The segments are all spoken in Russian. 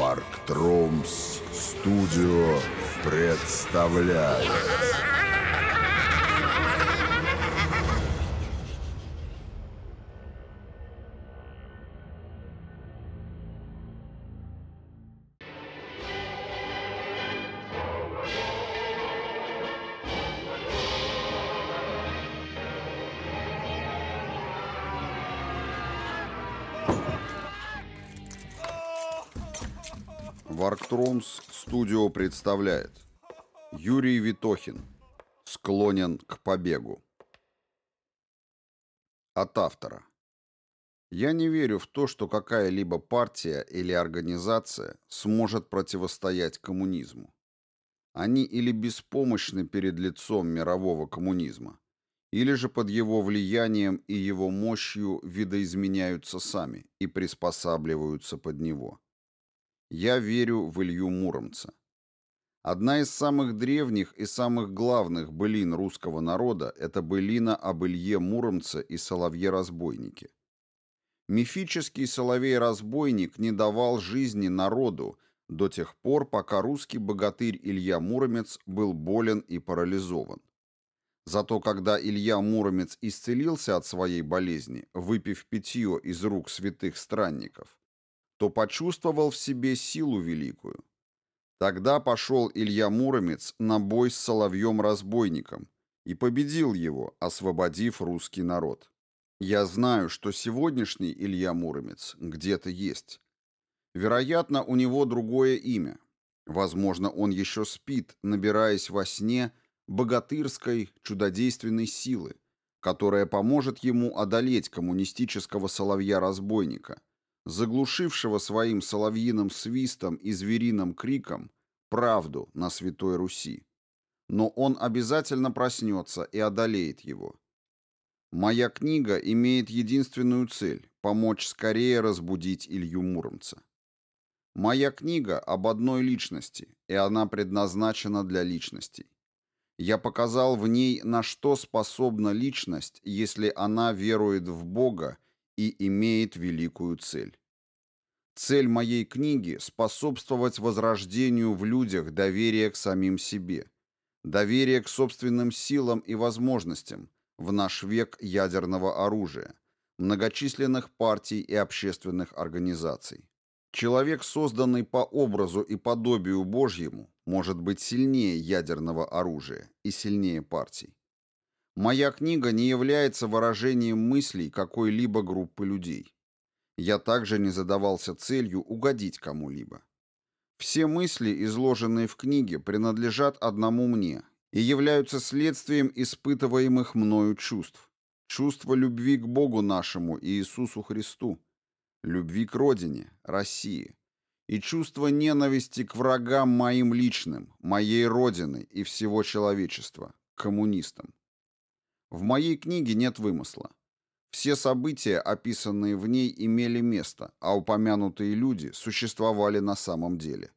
Варктромс Студио представляет Студио представляет Юрий Витохин Склонен к побегу От автора Я не верю в то, что какая-либо партия или организация сможет противостоять коммунизму. Они или беспомощны перед лицом мирового коммунизма, или же под его влиянием и его мощью видоизменяются сами и приспосабливаются под него. Я верю в Илью Муромца. Одна из самых древних и самых главных былин русского народа – это былина об Илье Муромце и Соловье-разбойнике. Мифический Соловей-разбойник не давал жизни народу до тех пор, пока русский богатырь Илья Муромец был болен и парализован. Зато когда Илья Муромец исцелился от своей болезни, выпив питье из рук святых странников, то почувствовал в себе силу великую. Тогда пошел Илья Муромец на бой с Соловьем-разбойником и победил его, освободив русский народ. Я знаю, что сегодняшний Илья Муромец где-то есть. Вероятно, у него другое имя. Возможно, он еще спит, набираясь во сне богатырской, чудодейственной силы, которая поможет ему одолеть коммунистического соловья-разбойника – заглушившего своим соловьиным свистом и звериным криком правду на Святой Руси. Но он обязательно проснется и одолеет его. Моя книга имеет единственную цель – помочь скорее разбудить Илью Муромца. Моя книга об одной личности, и она предназначена для личностей. Я показал в ней, на что способна личность, если она верует в Бога и имеет великую цель. Цель моей книги – способствовать возрождению в людях доверия к самим себе, доверия к собственным силам и возможностям в наш век ядерного оружия, многочисленных партий и общественных организаций. Человек, созданный по образу и подобию Божьему, может быть сильнее ядерного оружия и сильнее партий. Моя книга не является выражением мыслей какой-либо группы людей. Я также не задавался целью угодить кому-либо. Все мысли, изложенные в книге, принадлежат одному мне и являются следствием испытываемых мною чувств. Чувства любви к Богу нашему и Иисусу Христу, любви к Родине, России, и чувство ненависти к врагам моим личным, моей Родины и всего человечества, коммунистам. В моей книге нет вымысла. Все события, описанные в ней, имели место, а упомянутые люди существовали на самом деле.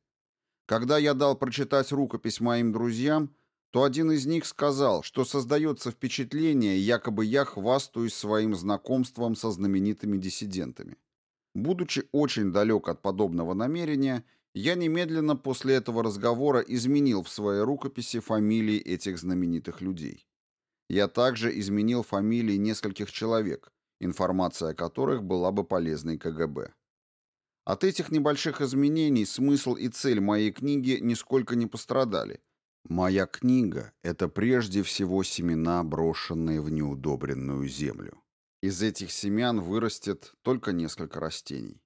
Когда я дал прочитать рукопись моим друзьям, то один из них сказал, что создается впечатление, якобы я хвастаюсь своим знакомством со знаменитыми диссидентами. Будучи очень далек от подобного намерения, я немедленно после этого разговора изменил в своей рукописи фамилии этих знаменитых людей. Я также изменил фамилии нескольких человек, информация о которых была бы полезной КГБ. От этих небольших изменений смысл и цель моей книги нисколько не пострадали. Моя книга – это прежде всего семена, брошенные в неудобренную землю. Из этих семян вырастет только несколько растений.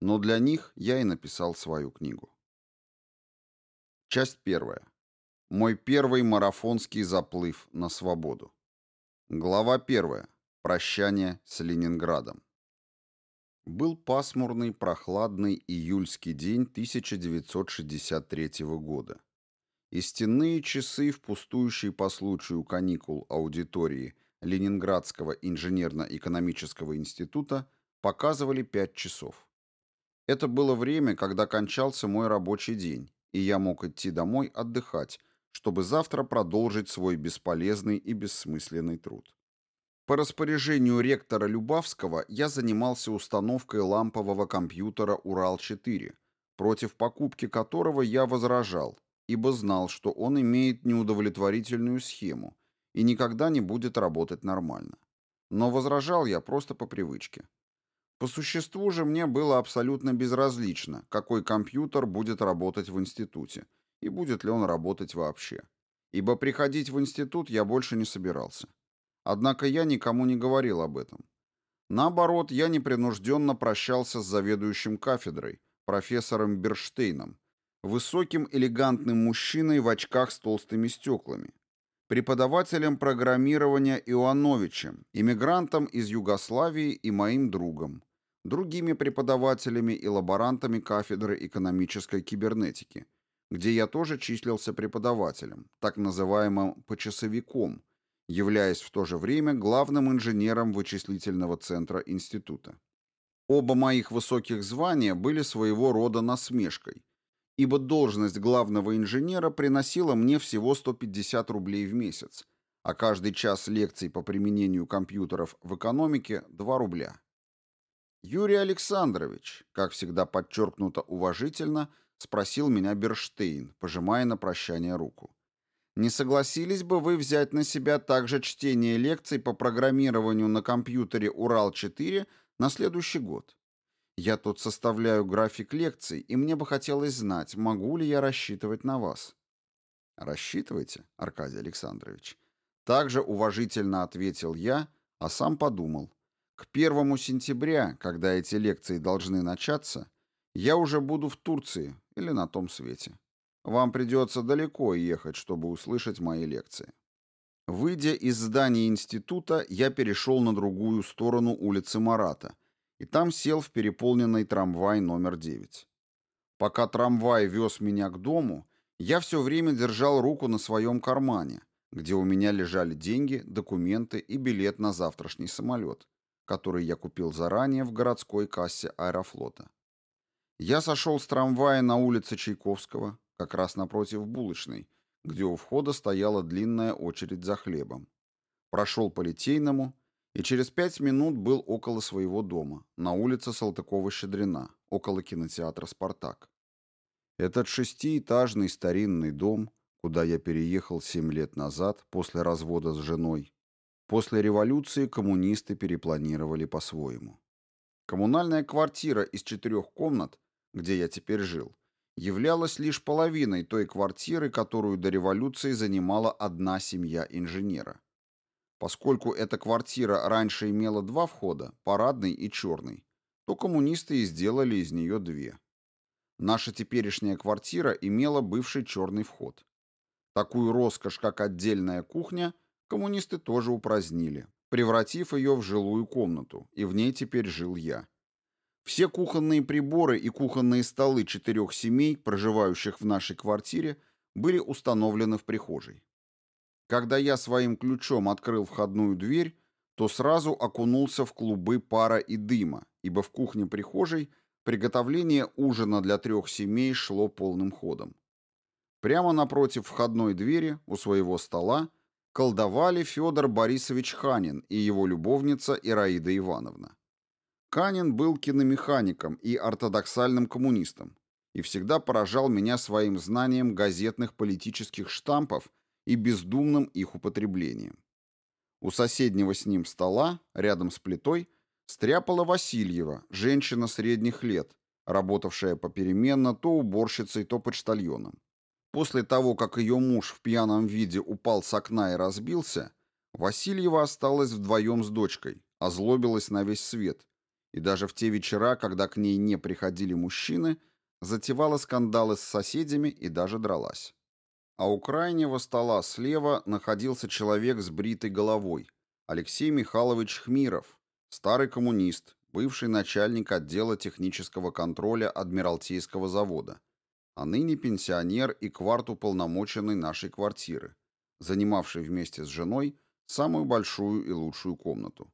Но для них я и написал свою книгу. Часть первая. Мой первый марафонский заплыв на свободу. Глава первая. Прощание с Ленинградом. Был пасмурный, прохладный июльский день 1963 года. И стенные часы в пустующей по случаю каникул аудитории Ленинградского инженерно-экономического института показывали 5 часов. Это было время, когда кончался мой рабочий день, и я мог идти домой отдыхать, чтобы завтра продолжить свой бесполезный и бессмысленный труд. По распоряжению ректора Любавского я занимался установкой лампового компьютера «Урал-4», против покупки которого я возражал, ибо знал, что он имеет неудовлетворительную схему и никогда не будет работать нормально. Но возражал я просто по привычке. По существу же мне было абсолютно безразлично, какой компьютер будет работать в институте и будет ли он работать вообще. Ибо приходить в институт я больше не собирался. Однако я никому не говорил об этом. Наоборот, я непринужденно прощался с заведующим кафедрой, профессором Берштейном, высоким элегантным мужчиной в очках с толстыми стеклами, преподавателем программирования Иоановичем, иммигрантом из Югославии и моим другом, другими преподавателями и лаборантами кафедры экономической кибернетики, где я тоже числился преподавателем, так называемым «почасовиком», являясь в то же время главным инженером вычислительного центра института. Оба моих высоких звания были своего рода насмешкой, ибо должность главного инженера приносила мне всего 150 рублей в месяц, а каждый час лекций по применению компьютеров в экономике – 2 рубля. Юрий Александрович, как всегда подчеркнуто уважительно, спросил меня Берштейн, пожимая на прощание руку. Не согласились бы вы взять на себя также чтение лекций по программированию на компьютере Урал-4 на следующий год? Я тут составляю график лекций, и мне бы хотелось знать, могу ли я рассчитывать на вас. Рассчитывайте, Аркадий Александрович. Также уважительно ответил я, а сам подумал. К первому сентября, когда эти лекции должны начаться, я уже буду в Турции или на том свете. Вам придется далеко ехать, чтобы услышать мои лекции. Выйдя из здания института, я перешел на другую сторону улицы Марата и там сел в переполненный трамвай номер 9. Пока трамвай вез меня к дому, я все время держал руку на своем кармане, где у меня лежали деньги, документы и билет на завтрашний самолет, который я купил заранее в городской кассе аэрофлота. Я сошел с трамвая на улице Чайковского, как раз напротив булочной, где у входа стояла длинная очередь за хлебом. Прошел по Литейному и через пять минут был около своего дома, на улице Салтыкова-Щедрина, около кинотеатра «Спартак». Этот шестиэтажный старинный дом, куда я переехал семь лет назад после развода с женой, После революции коммунисты перепланировали по-своему. Коммунальная квартира из четырех комнат, где я теперь жил, являлась лишь половиной той квартиры, которую до революции занимала одна семья инженера. Поскольку эта квартира раньше имела два входа, парадный и черный, то коммунисты и сделали из нее две. Наша теперешняя квартира имела бывший черный вход. Такую роскошь, как отдельная кухня – коммунисты тоже упразднили, превратив ее в жилую комнату, и в ней теперь жил я. Все кухонные приборы и кухонные столы четырех семей, проживающих в нашей квартире, были установлены в прихожей. Когда я своим ключом открыл входную дверь, то сразу окунулся в клубы пара и дыма, ибо в кухне-прихожей приготовление ужина для трех семей шло полным ходом. Прямо напротив входной двери, у своего стола, колдовали Федор Борисович Ханин и его любовница Ираида Ивановна. Канин был киномехаником и ортодоксальным коммунистом и всегда поражал меня своим знанием газетных политических штампов и бездумным их употреблением. У соседнего с ним стола, рядом с плитой, стряпала Васильева, женщина средних лет, работавшая попеременно то уборщицей, то почтальоном. После того, как ее муж в пьяном виде упал с окна и разбился, Васильева осталась вдвоем с дочкой, озлобилась на весь свет, и даже в те вечера, когда к ней не приходили мужчины, затевала скандалы с соседями и даже дралась. А у крайнего стола слева находился человек с бритой головой, Алексей Михайлович Хмиров, старый коммунист, бывший начальник отдела технического контроля Адмиралтейского завода, а ныне пенсионер и квартуполномоченный нашей квартиры, занимавший вместе с женой самую большую и лучшую комнату.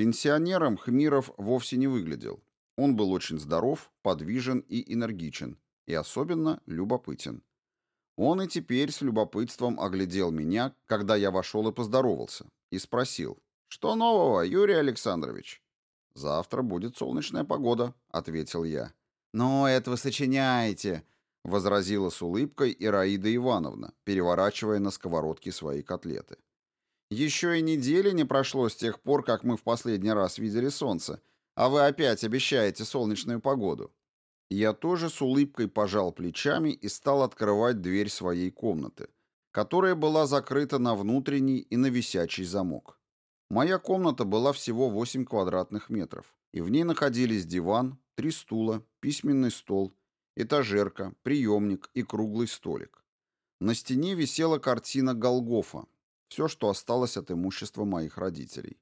Пенсионером Хмиров вовсе не выглядел. Он был очень здоров, подвижен и энергичен, и особенно любопытен. Он и теперь с любопытством оглядел меня, когда я вошел и поздоровался, и спросил, «Что нового, Юрий Александрович?» «Завтра будет солнечная погода», — ответил я. «Но это вы сочиняете», — возразила с улыбкой Ираида Ивановна, переворачивая на сковородке свои котлеты. «Еще и недели не прошло с тех пор, как мы в последний раз видели солнце, а вы опять обещаете солнечную погоду». Я тоже с улыбкой пожал плечами и стал открывать дверь своей комнаты, которая была закрыта на внутренний и на висячий замок. Моя комната была всего 8 квадратных метров, и в ней находились диван, три стула, письменный стол, этажерка, приемник и круглый столик. На стене висела картина Голгофа, все, что осталось от имущества моих родителей.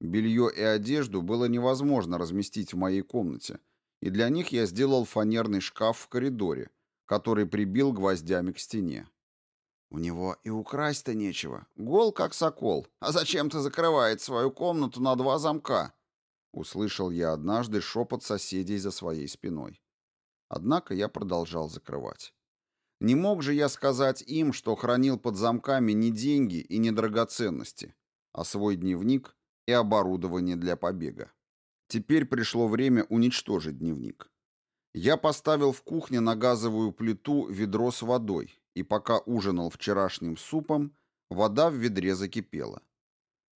Белье и одежду было невозможно разместить в моей комнате, и для них я сделал фанерный шкаф в коридоре, который прибил гвоздями к стене. У него и украсть-то нечего. Гол, как сокол. А зачем-то закрывает свою комнату на два замка. Услышал я однажды шепот соседей за своей спиной. Однако я продолжал закрывать. Не мог же я сказать им, что хранил под замками не деньги и не драгоценности, а свой дневник и оборудование для побега. Теперь пришло время уничтожить дневник. Я поставил в кухне на газовую плиту ведро с водой, и пока ужинал вчерашним супом, вода в ведре закипела.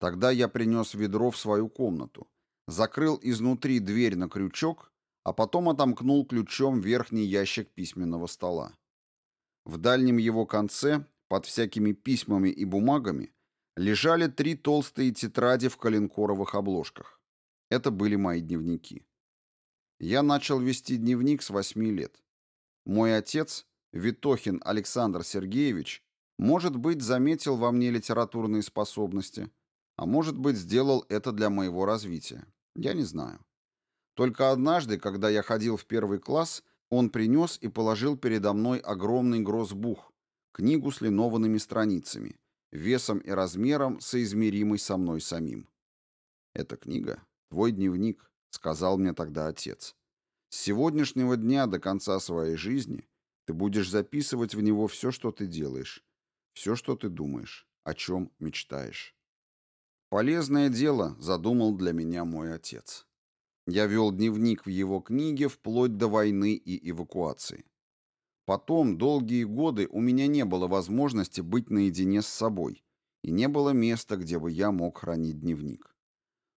Тогда я принес ведро в свою комнату, закрыл изнутри дверь на крючок, а потом отомкнул ключом верхний ящик письменного стола. В дальнем его конце, под всякими письмами и бумагами, лежали три толстые тетради в коленкоровых обложках. Это были мои дневники. Я начал вести дневник с восьми лет. Мой отец, Витохин Александр Сергеевич, может быть, заметил во мне литературные способности, а может быть, сделал это для моего развития. Я не знаю. Только однажды, когда я ходил в первый класс, он принес и положил передо мной огромный грозбух, книгу с линованными страницами, весом и размером соизмеримый со мной самим. Эта книга «Твой дневник», — сказал мне тогда отец. «С сегодняшнего дня до конца своей жизни ты будешь записывать в него все, что ты делаешь, все, что ты думаешь, о чем мечтаешь». Полезное дело задумал для меня мой отец. Я вел дневник в его книге вплоть до войны и эвакуации. Потом, долгие годы, у меня не было возможности быть наедине с собой, и не было места, где бы я мог хранить дневник.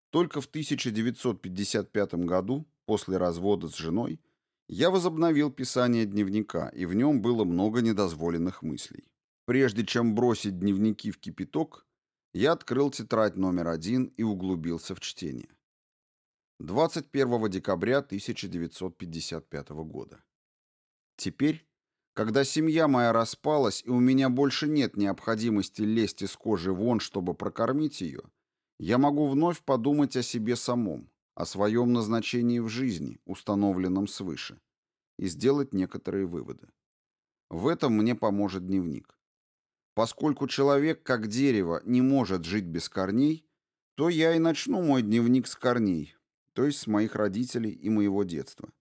Только в 1955 году, после развода с женой, я возобновил писание дневника, и в нем было много недозволенных мыслей. Прежде чем бросить дневники в кипяток, я открыл тетрадь номер один и углубился в чтение. 21 декабря 1955 года. Теперь, когда семья моя распалась и у меня больше нет необходимости лезть из кожи вон, чтобы прокормить ее, я могу вновь подумать о себе самом, о своем назначении в жизни, установленном свыше, и сделать некоторые выводы. В этом мне поможет дневник. Поскольку человек, как дерево, не может жить без корней, то я и начну мой дневник с корней, то есть с моих родителей и моего детства.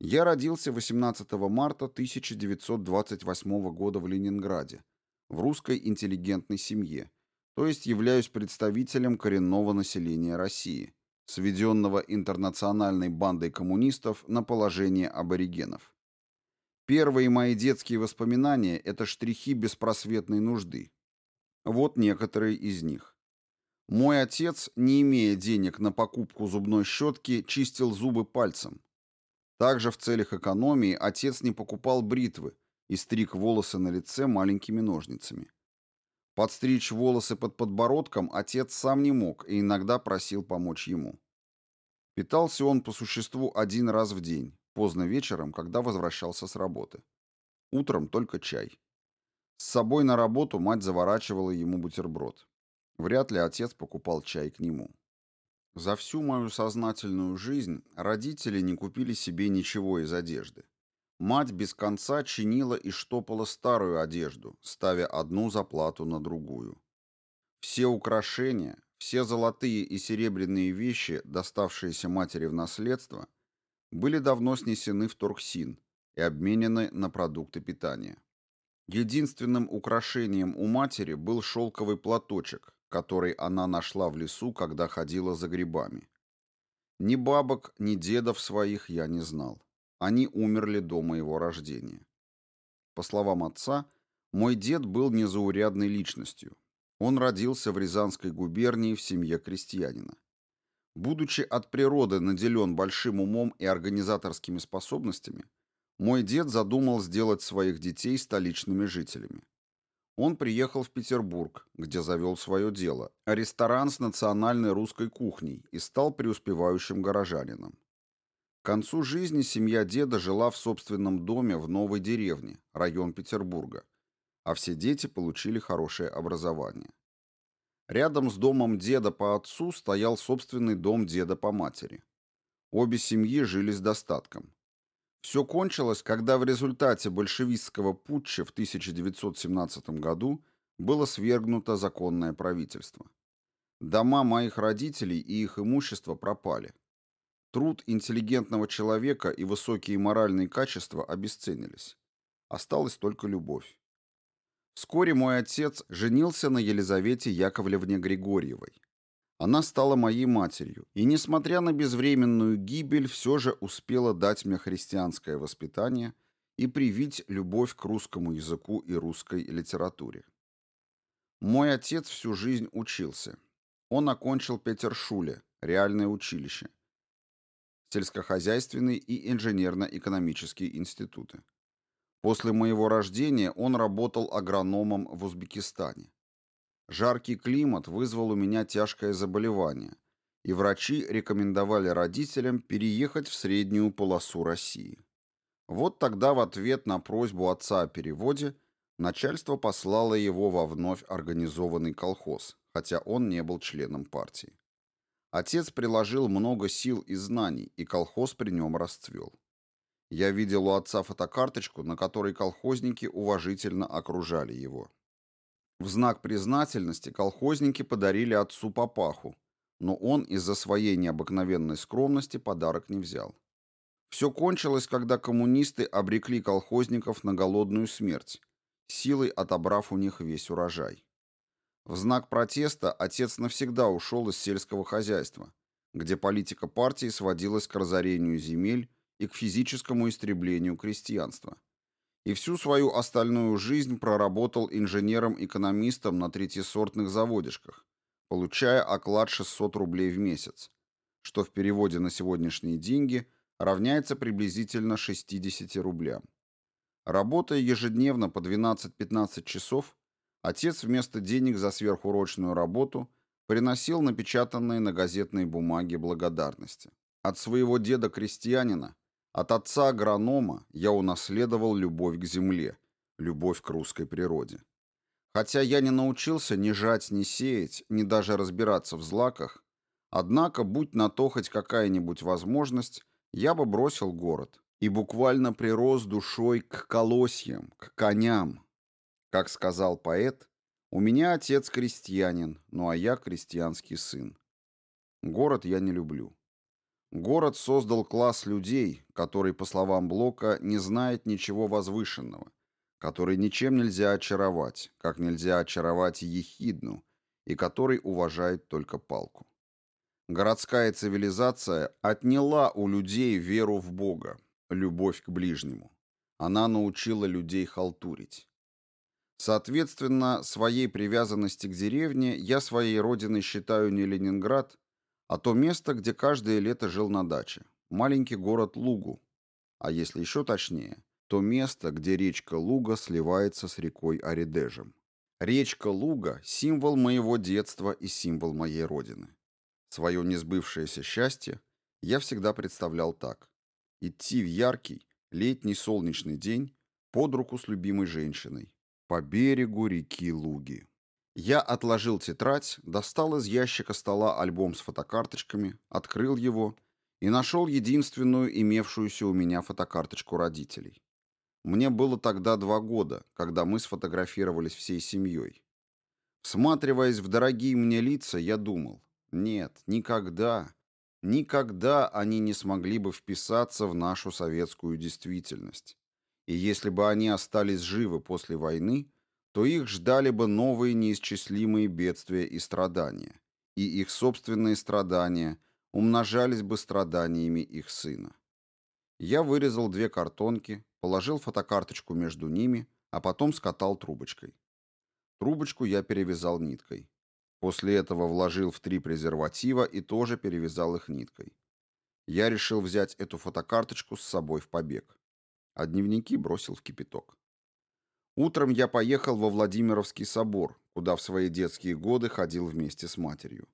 Я родился 18 марта 1928 года в Ленинграде, в русской интеллигентной семье, то есть являюсь представителем коренного населения России, сведенного интернациональной бандой коммунистов на положение аборигенов. Первые мои детские воспоминания – это штрихи беспросветной нужды. Вот некоторые из них. Мой отец, не имея денег на покупку зубной щетки, чистил зубы пальцем. Также в целях экономии отец не покупал бритвы и стриг волосы на лице маленькими ножницами. Подстричь волосы под подбородком отец сам не мог и иногда просил помочь ему. Питался он по существу один раз в день, поздно вечером, когда возвращался с работы. Утром только чай. С собой на работу мать заворачивала ему бутерброд. Вряд ли отец покупал чай к нему. За всю мою сознательную жизнь родители не купили себе ничего из одежды. Мать без конца чинила и штопала старую одежду, ставя одну заплату на другую. Все украшения, все золотые и серебряные вещи, доставшиеся матери в наследство, были давно снесены в Торксин и обменены на продукты питания. Единственным украшением у матери был шелковый платочек, который она нашла в лесу, когда ходила за грибами. Ни бабок, ни дедов своих я не знал. Они умерли до моего рождения. По словам отца, мой дед был незаурядной личностью. Он родился в Рязанской губернии в семье крестьянина. Будучи от природы наделен большим умом и организаторскими способностями, мой дед задумал сделать своих детей столичными жителями. Он приехал в Петербург, где завел свое дело, ресторан с национальной русской кухней и стал преуспевающим горожанином. К концу жизни семья деда жила в собственном доме в новой деревне, район Петербурга, а все дети получили хорошее образование. Рядом с домом деда по отцу стоял собственный дом деда по матери. Обе семьи жили с достатком. Все кончилось, когда в результате большевистского путча в 1917 году было свергнуто законное правительство. Дома моих родителей и их имущество пропали. Труд интеллигентного человека и высокие моральные качества обесценились. Осталась только любовь. Вскоре мой отец женился на Елизавете Яковлевне Григорьевой. Она стала моей матерью, и, несмотря на безвременную гибель, все же успела дать мне христианское воспитание и привить любовь к русскому языку и русской литературе. Мой отец всю жизнь учился. Он окончил Петершуле, реальное училище, сельскохозяйственный и инженерно-экономические институты. После моего рождения он работал агрономом в Узбекистане. Жаркий климат вызвал у меня тяжкое заболевание, и врачи рекомендовали родителям переехать в среднюю полосу России. Вот тогда в ответ на просьбу отца о переводе начальство послало его во вновь организованный колхоз, хотя он не был членом партии. Отец приложил много сил и знаний, и колхоз при нем расцвел. Я видел у отца фотокарточку, на которой колхозники уважительно окружали его. В знак признательности колхозники подарили отцу папаху, но он из-за своей необыкновенной скромности подарок не взял. Все кончилось, когда коммунисты обрекли колхозников на голодную смерть, силой отобрав у них весь урожай. В знак протеста отец навсегда ушел из сельского хозяйства, где политика партии сводилась к разорению земель и к физическому истреблению крестьянства и всю свою остальную жизнь проработал инженером-экономистом на третьесортных заводишках, получая оклад 600 рублей в месяц, что в переводе на сегодняшние деньги равняется приблизительно 60 рублям. Работая ежедневно по 12-15 часов, отец вместо денег за сверхурочную работу приносил напечатанные на газетной бумаге благодарности. От своего деда-крестьянина от отца-агронома я унаследовал любовь к земле, любовь к русской природе. Хотя я не научился ни жать, ни сеять, ни даже разбираться в злаках, однако, будь на то хоть какая-нибудь возможность, я бы бросил город и буквально прирос душой к колосьям, к коням. Как сказал поэт, у меня отец крестьянин, ну а я крестьянский сын. Город я не люблю. Город создал класс людей, который, по словам Блока, не знает ничего возвышенного, который ничем нельзя очаровать, как нельзя очаровать ехидну, и который уважает только палку. Городская цивилизация отняла у людей веру в Бога, любовь к ближнему. Она научила людей халтурить. Соответственно, своей привязанности к деревне я своей родиной считаю не Ленинград, а то место, где каждое лето жил на даче. Маленький город Лугу. А если еще точнее, то место, где речка Луга сливается с рекой Аридежем. Речка Луга – символ моего детства и символ моей родины. Свое несбывшееся счастье я всегда представлял так. Идти в яркий, летний солнечный день под руку с любимой женщиной по берегу реки Луги. Я отложил тетрадь, достал из ящика стола альбом с фотокарточками, открыл его и нашел единственную имевшуюся у меня фотокарточку родителей. Мне было тогда два года, когда мы сфотографировались всей семьей. Всматриваясь в дорогие мне лица, я думал, нет, никогда, никогда они не смогли бы вписаться в нашу советскую действительность. И если бы они остались живы после войны, то их ждали бы новые неисчислимые бедствия и страдания, и их собственные страдания умножались бы страданиями их сына. Я вырезал две картонки, положил фотокарточку между ними, а потом скатал трубочкой. Трубочку я перевязал ниткой. После этого вложил в три презерватива и тоже перевязал их ниткой. Я решил взять эту фотокарточку с собой в побег. А дневники бросил в кипяток. Утром я поехал во Владимировский собор, куда в свои детские годы ходил вместе с матерью.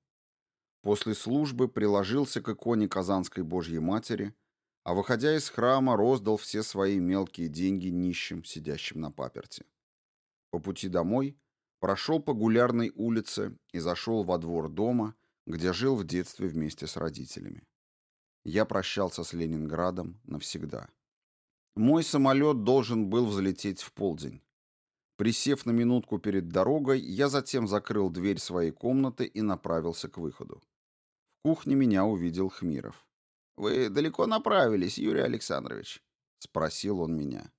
После службы приложился к иконе Казанской Божьей Матери, а выходя из храма, роздал все свои мелкие деньги нищим, сидящим на паперти. По пути домой прошел по Гулярной улице и зашел во двор дома, где жил в детстве вместе с родителями. Я прощался с Ленинградом навсегда. Мой самолет должен был взлететь в полдень. Присев на минутку перед дорогой, я затем закрыл дверь своей комнаты и направился к выходу. В кухне меня увидел Хмиров. «Вы далеко направились, Юрий Александрович?» — спросил он меня.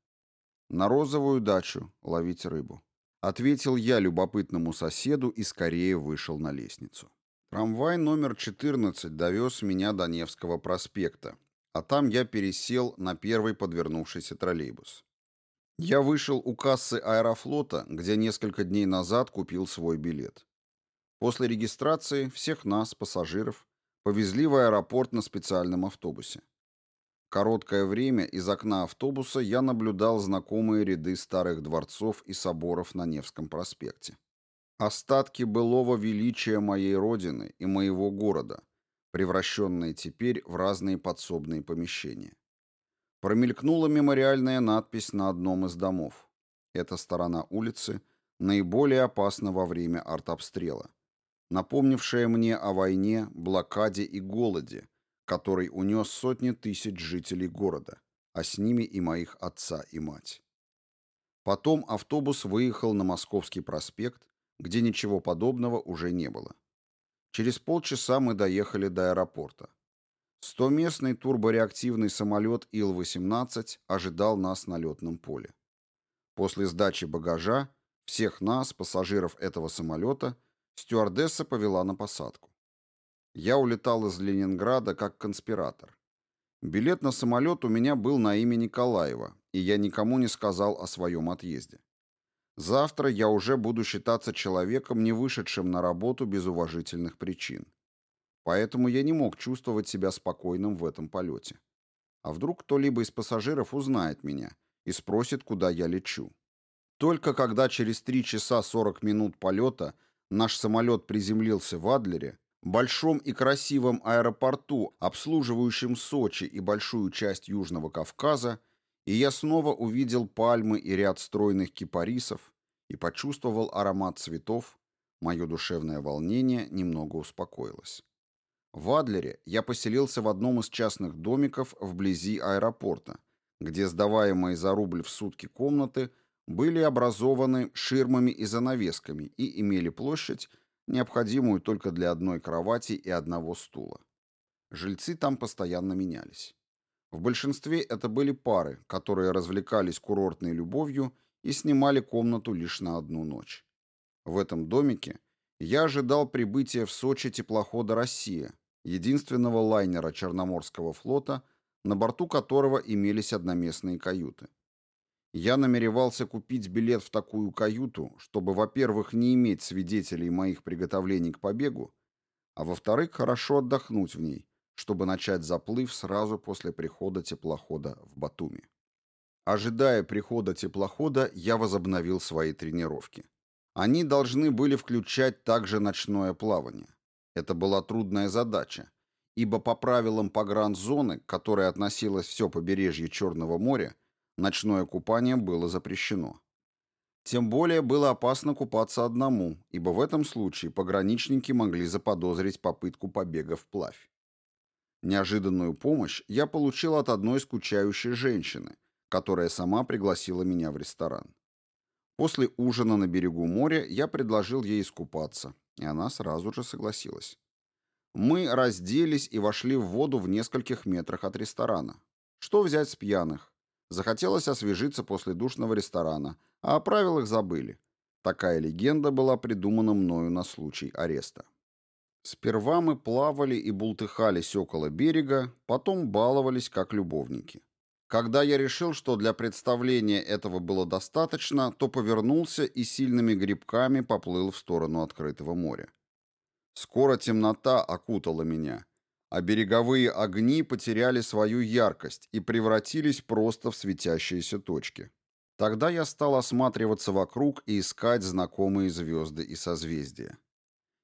«На розовую дачу ловить рыбу». Ответил я любопытному соседу и скорее вышел на лестницу. Трамвай номер 14 довез меня до Невского проспекта, а там я пересел на первый подвернувшийся троллейбус. Я вышел у кассы Аэрофлота, где несколько дней назад купил свой билет. После регистрации всех нас, пассажиров, повезли в аэропорт на специальном автобусе. Короткое время из окна автобуса я наблюдал знакомые ряды старых дворцов и соборов на Невском проспекте. Остатки былого величия моей родины и моего города, превращенные теперь в разные подсобные помещения. Промелькнула мемориальная надпись на одном из домов. Эта сторона улицы наиболее опасна во время артобстрела, напомнившая мне о войне, блокаде и голоде, который унес сотни тысяч жителей города, а с ними и моих отца и мать. Потом автобус выехал на Московский проспект, где ничего подобного уже не было. Через полчаса мы доехали до аэропорта. Стоместный турбореактивный самолет Ил-18 ожидал нас на летном поле. После сдачи багажа всех нас, пассажиров этого самолета, стюардесса повела на посадку. Я улетал из Ленинграда как конспиратор. Билет на самолет у меня был на имя Николаева, и я никому не сказал о своем отъезде. Завтра я уже буду считаться человеком, не вышедшим на работу без уважительных причин. Поэтому я не мог чувствовать себя спокойным в этом полете. А вдруг кто-либо из пассажиров узнает меня и спросит, куда я лечу. Только когда через 3 часа 40 минут полета наш самолет приземлился в Адлере, большом и красивом аэропорту, обслуживающем Сочи и большую часть Южного Кавказа, и я снова увидел пальмы и ряд стройных кипарисов и почувствовал аромат цветов, мое душевное волнение немного успокоилось. В Адлере я поселился в одном из частных домиков вблизи аэропорта, где сдаваемые за рубль в сутки комнаты были образованы ширмами и занавесками и имели площадь, необходимую только для одной кровати и одного стула. Жильцы там постоянно менялись. В большинстве это были пары, которые развлекались курортной любовью и снимали комнату лишь на одну ночь. В этом домике я ожидал прибытия в Сочи теплохода «Россия», единственного лайнера Черноморского флота, на борту которого имелись одноместные каюты. Я намеревался купить билет в такую каюту, чтобы, во-первых, не иметь свидетелей моих приготовлений к побегу, а во-вторых, хорошо отдохнуть в ней, чтобы начать заплыв сразу после прихода теплохода в Батуми. Ожидая прихода теплохода, я возобновил свои тренировки. Они должны были включать также ночное плавание. Это была трудная задача, ибо по правилам погранзоны, к которой относилось все побережье Черного моря, ночное купание было запрещено. Тем более было опасно купаться одному, ибо в этом случае пограничники могли заподозрить попытку побега вплавь. Неожиданную помощь я получил от одной скучающей женщины, которая сама пригласила меня в ресторан. После ужина на берегу моря я предложил ей искупаться, и она сразу же согласилась. Мы разделись и вошли в воду в нескольких метрах от ресторана. Что взять с пьяных? Захотелось освежиться после душного ресторана, а о правилах забыли. Такая легенда была придумана мною на случай ареста. Сперва мы плавали и бултыхались около берега, потом баловались как любовники. Когда я решил, что для представления этого было достаточно, то повернулся и сильными грибками поплыл в сторону открытого моря. Скоро темнота окутала меня, а береговые огни потеряли свою яркость и превратились просто в светящиеся точки. Тогда я стал осматриваться вокруг и искать знакомые звезды и созвездия.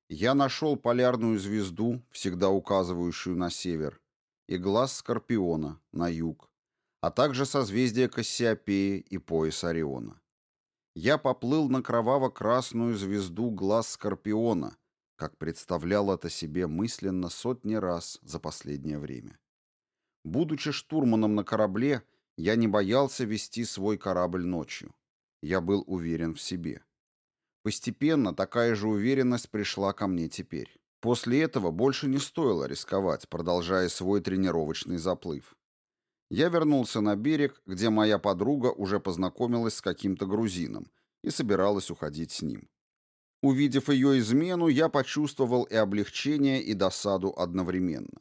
Я нашел полярную звезду, всегда указывающую на север, и глаз Скорпиона на юг, а также созвездие Кассиопеи и пояс Ориона. Я поплыл на кроваво-красную звезду глаз Скорпиона, как представлял это себе мысленно сотни раз за последнее время. Будучи штурманом на корабле, я не боялся вести свой корабль ночью. Я был уверен в себе. Постепенно такая же уверенность пришла ко мне теперь. После этого больше не стоило рисковать, продолжая свой тренировочный заплыв. Я вернулся на берег, где моя подруга уже познакомилась с каким-то грузином и собиралась уходить с ним. Увидев ее измену, я почувствовал и облегчение, и досаду одновременно.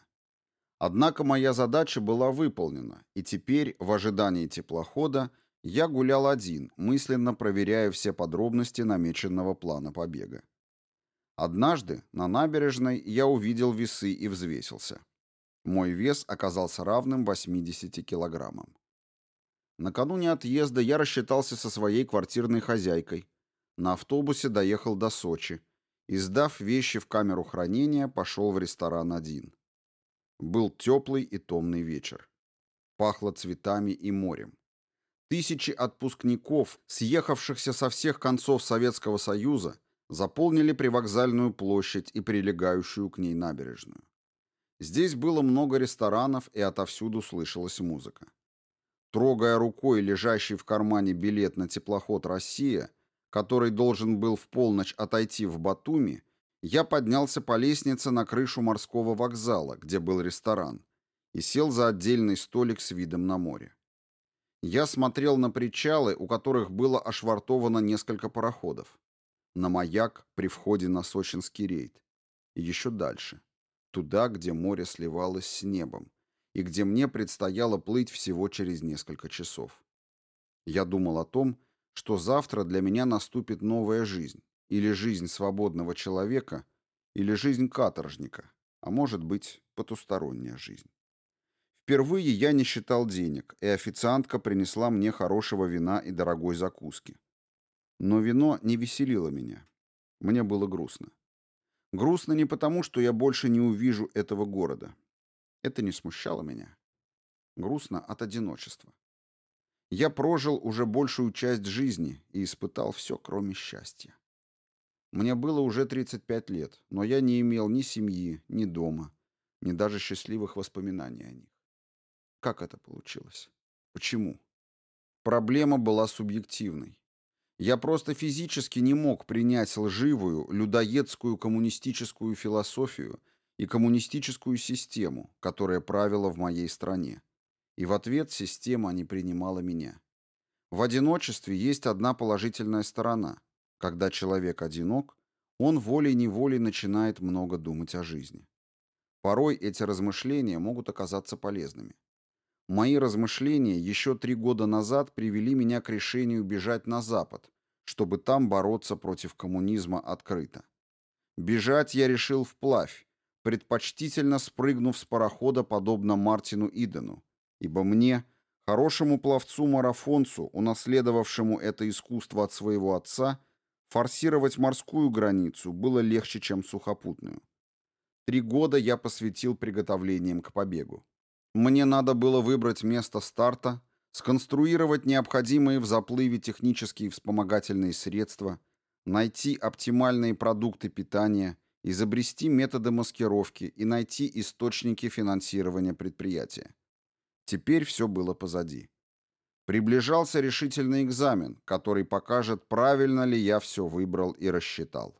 Однако моя задача была выполнена, и теперь, в ожидании теплохода, я гулял один, мысленно проверяя все подробности намеченного плана побега. Однажды на набережной я увидел весы и взвесился. Мой вес оказался равным 80 килограммам. Накануне отъезда я рассчитался со своей квартирной хозяйкой. На автобусе доехал до Сочи и, сдав вещи в камеру хранения, пошел в ресторан один. Был теплый и томный вечер. Пахло цветами и морем. Тысячи отпускников, съехавшихся со всех концов Советского Союза, заполнили привокзальную площадь и прилегающую к ней набережную. Здесь было много ресторанов, и отовсюду слышалась музыка. Трогая рукой лежащий в кармане билет на теплоход «Россия», который должен был в полночь отойти в Батуми, я поднялся по лестнице на крышу морского вокзала, где был ресторан, и сел за отдельный столик с видом на море. Я смотрел на причалы, у которых было ошвартовано несколько пароходов, на маяк при входе на сочинский рейд, и еще дальше — туда, где море сливалось с небом, и где мне предстояло плыть всего через несколько часов. Я думал о том, что завтра для меня наступит новая жизнь, или жизнь свободного человека, или жизнь каторжника, а может быть, потусторонняя жизнь. Впервые я не считал денег, и официантка принесла мне хорошего вина и дорогой закуски. Но вино не веселило меня. Мне было грустно. Грустно не потому, что я больше не увижу этого города. Это не смущало меня. Грустно от одиночества. Я прожил уже большую часть жизни и испытал все, кроме счастья. Мне было уже 35 лет, но я не имел ни семьи, ни дома, ни даже счастливых воспоминаний о них. Как это получилось? Почему? Проблема была субъективной. Я просто физически не мог принять лживую, людоедскую коммунистическую философию и коммунистическую систему, которая правила в моей стране. И в ответ система не принимала меня. В одиночестве есть одна положительная сторона. Когда человек одинок, он волей-неволей начинает много думать о жизни. Порой эти размышления могут оказаться полезными. Мои размышления еще три года назад привели меня к решению бежать на Запад, чтобы там бороться против коммунизма открыто. Бежать я решил вплавь, предпочтительно спрыгнув с парохода подобно Мартину Идену, ибо мне, хорошему пловцу-марафонцу, унаследовавшему это искусство от своего отца, форсировать морскую границу было легче, чем сухопутную. Три года я посвятил приготовлениям к побегу. Мне надо было выбрать место старта, сконструировать необходимые в заплыве технические вспомогательные средства, найти оптимальные продукты питания, изобрести методы маскировки и найти источники финансирования предприятия. Теперь все было позади. Приближался решительный экзамен, который покажет, правильно ли я все выбрал и рассчитал.